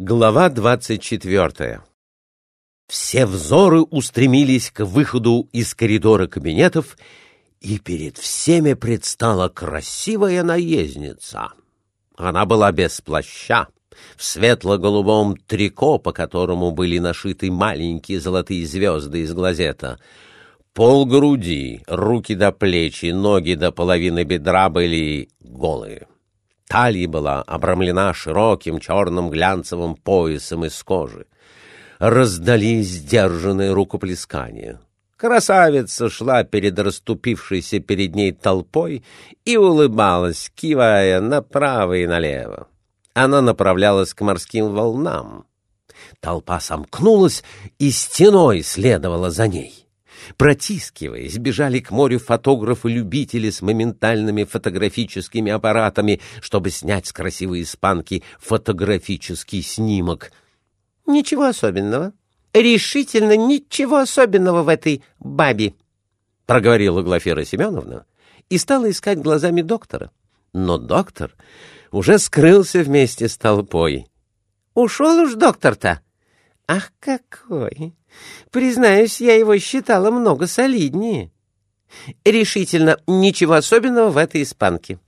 Глава двадцать четвертая Все взоры устремились к выходу из коридора кабинетов, и перед всеми предстала красивая наездница. Она была без плаща, в светло-голубом трико, по которому были нашиты маленькие золотые звезды из глазета. Пол груди, руки до плечи, ноги до половины бедра были голые. Талия была обрамлена широким черным глянцевым поясом из кожи. Раздались сдержанные рукоплескания. Красавица шла перед расступившейся перед ней толпой и улыбалась, кивая направо и налево. Она направлялась к морским волнам. Толпа сомкнулась и стеной следовала за ней. Протискиваясь, бежали к морю фотографы-любители с моментальными фотографическими аппаратами, чтобы снять с красивой испанки фотографический снимок. «Ничего особенного. Решительно ничего особенного в этой бабе», — проговорила Глафира Семеновна и стала искать глазами доктора. Но доктор уже скрылся вместе с толпой. «Ушел уж доктор-то?» «Ах, какой! Признаюсь, я его считала много солиднее. Решительно ничего особенного в этой испанке.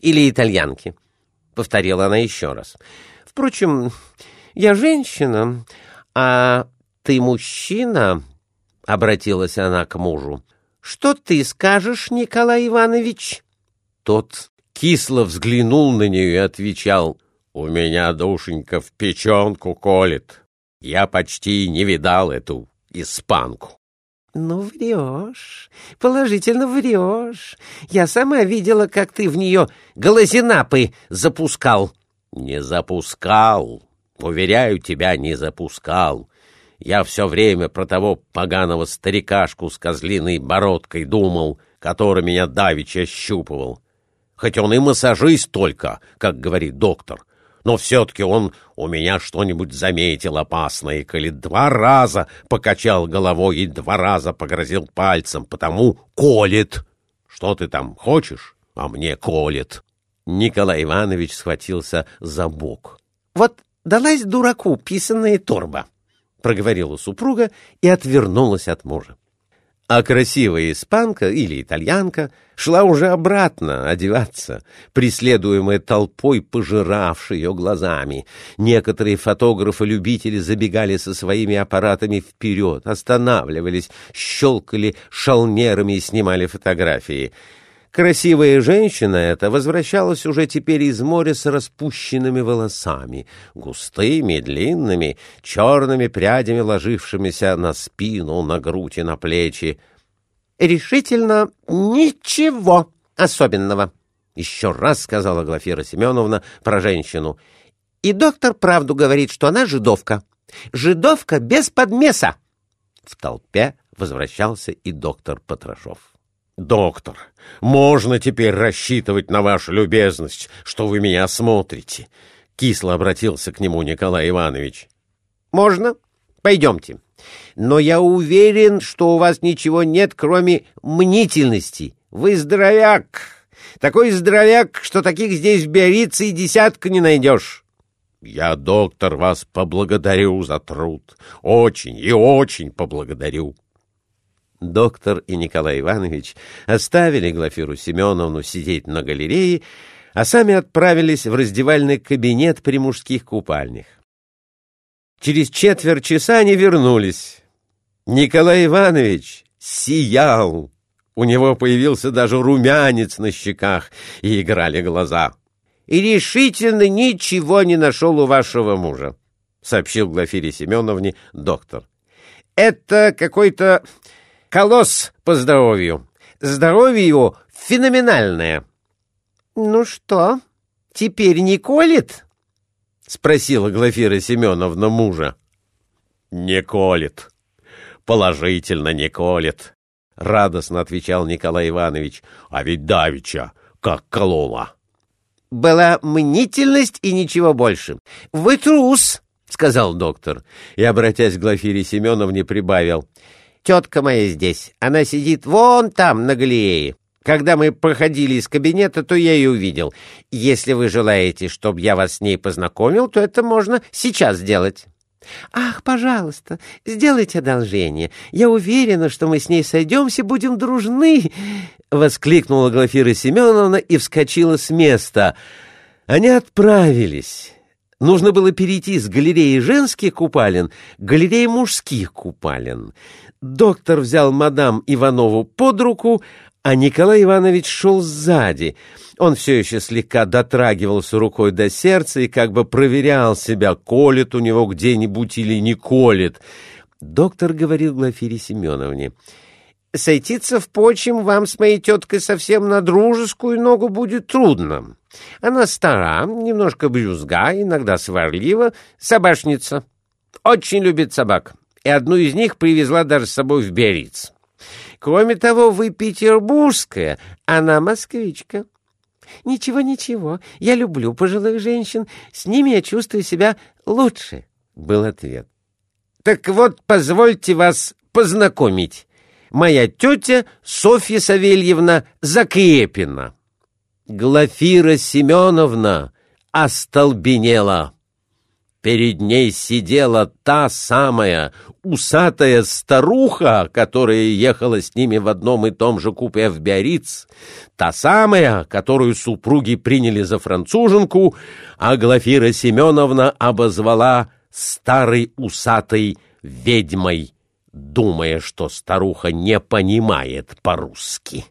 Или итальянке, — повторила она еще раз. Впрочем, я женщина, а ты мужчина, — обратилась она к мужу. Что ты скажешь, Николай Иванович? Тот кисло взглянул на нее и отвечал, «У меня душенька в печенку колет. Я почти не видал эту испанку. — Ну, врешь, положительно врешь. Я сама видела, как ты в нее глазинапы запускал. — Не запускал. Уверяю тебя, не запускал. Я все время про того поганого старикашку с козлиной бородкой думал, который меня давеча щупывал. Хоть он и массажист только, как говорит доктор, — но все-таки он у меня что-нибудь заметил опасное, и коли два раза покачал головой и два раза погрозил пальцем, потому колет. Что ты там хочешь, а мне колет. Николай Иванович схватился за бок. — Вот далась дураку писанная торба, — проговорила супруга и отвернулась от мужа а красивая испанка или итальянка шла уже обратно одеваться, преследуемая толпой, пожиравшей ее глазами. Некоторые фотографы-любители забегали со своими аппаратами вперед, останавливались, щелкали шалнерами и снимали фотографии — Красивая женщина эта возвращалась уже теперь из моря с распущенными волосами, густыми, длинными, черными прядями, ложившимися на спину, на грудь и на плечи. «Решительно ничего особенного», — еще раз сказала Глафира Семеновна про женщину. «И доктор правду говорит, что она жидовка. Жидовка без подмеса». В толпе возвращался и доктор Потрошов. «Доктор, можно теперь рассчитывать на вашу любезность, что вы меня осмотрите?» Кисло обратился к нему Николай Иванович. «Можно. Пойдемте. Но я уверен, что у вас ничего нет, кроме мнительности. Вы здоровяк. Такой здоровяк, что таких здесь в Биорице и десятка не найдешь». «Я, доктор, вас поблагодарю за труд. Очень и очень поблагодарю». Доктор и Николай Иванович оставили Глафиру Семеновну сидеть на галерее, а сами отправились в раздевальный кабинет при мужских купальнях. Через четверть часа они вернулись. Николай Иванович сиял. У него появился даже румянец на щеках, и играли глаза. — И решительно ничего не нашел у вашего мужа, — сообщил Глафире Семеновне доктор. — Это какой-то колосс по здоровью. Здоровье его феноменальное. — Ну что, теперь не колет? — спросила Глафира Семеновна мужа. — Не колет. Положительно не колет, — радостно отвечал Николай Иванович. — А ведь давеча как колола. — Была мнительность и ничего больше. — Вы трус, — сказал доктор, и, обратясь к Глафире Семеновне, прибавил — Тетка моя здесь. Она сидит вон там, на галерее. Когда мы проходили из кабинета, то я ее увидел. Если вы желаете, чтобы я вас с ней познакомил, то это можно сейчас сделать. «Ах, пожалуйста, сделайте одолжение. Я уверена, что мы с ней сойдемся, будем дружны!» — воскликнула Глафира Семеновна и вскочила с места. Они отправились. Нужно было перейти с галереи женских купалин к галерее мужских купалин. Доктор взял мадам Иванову под руку, а Николай Иванович шел сзади. Он все еще слегка дотрагивался рукой до сердца и как бы проверял себя, колет у него где-нибудь или не колет. Доктор говорил Глафире Семеновне, «Сойтиться почем вам с моей теткой совсем на дружескую ногу будет трудно. Она стара, немножко брюзга, иногда сварлива, собачница. Очень любит собак, и одну из них привезла даже с собой в Бериц. Кроме того, вы петербургская, она москвичка. Ничего, ничего, я люблю пожилых женщин, с ними я чувствую себя лучше, — был ответ. Так вот, позвольте вас познакомить. Моя тетя Софья Савельевна Закрепина. Глафира Семеновна остолбенела. Перед ней сидела та самая усатая старуха, которая ехала с ними в одном и том же купе в Биарриц, та самая, которую супруги приняли за француженку, а Глафира Семеновна обозвала старой усатой ведьмой, думая, что старуха не понимает по-русски.